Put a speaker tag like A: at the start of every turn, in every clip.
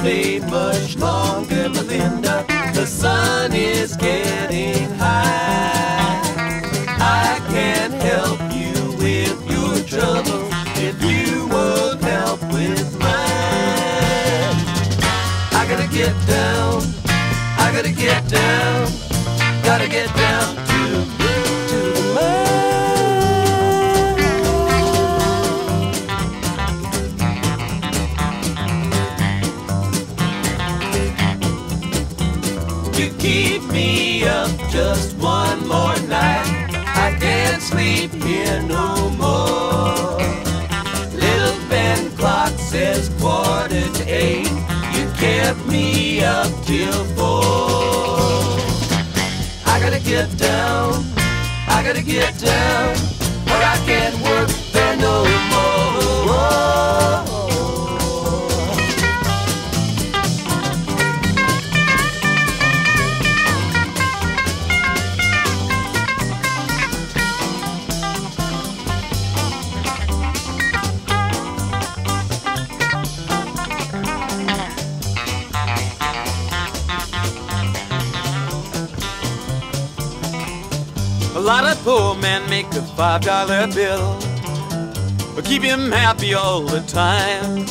A: stay much longer, Melinda. The sun is getting high. I can't help you with your trouble if you won't help with mine. I gotta get down. I gotta get down. Gotta get down keep me up just one more night. I can't sleep here no more. Little Ben clock says quarter to eight. You kept me up till four. I gotta get down. I gotta get down. Or I can't work lot of poor men make a five dollar bill, but keep him happy all the time.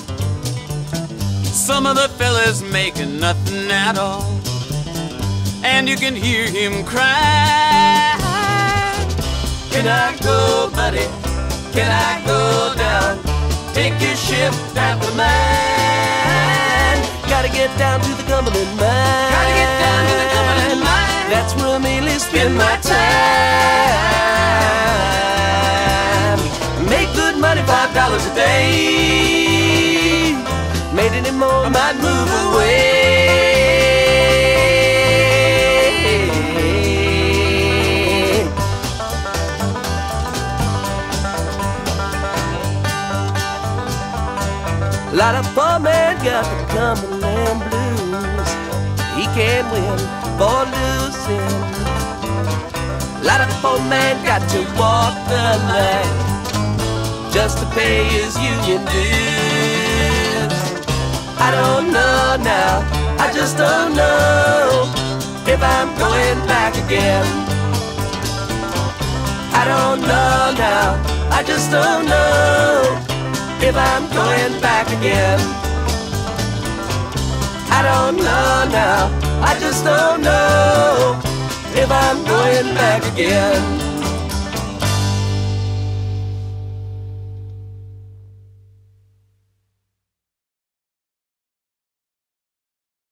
A: Some of the fellas making nothing at all, and you can hear him cry. Can I go, buddy? Can I go down? Take your ship after mine. Gotta get down to the Cumberland mine. Gotta get down to the Cumberland mine. That's where I mainly spend my time. Dollars a day. Made any more, I might move away. A Lot of poor man got the Cumberland blues. He can't win for losing. A Lot of poor man got to walk the line just to pay his union dues. I don't know now, I just don't know if I'm going back again. I don't know now, I just don't know if I'm going back again. I don't know now, I just don't know if I'm going back again.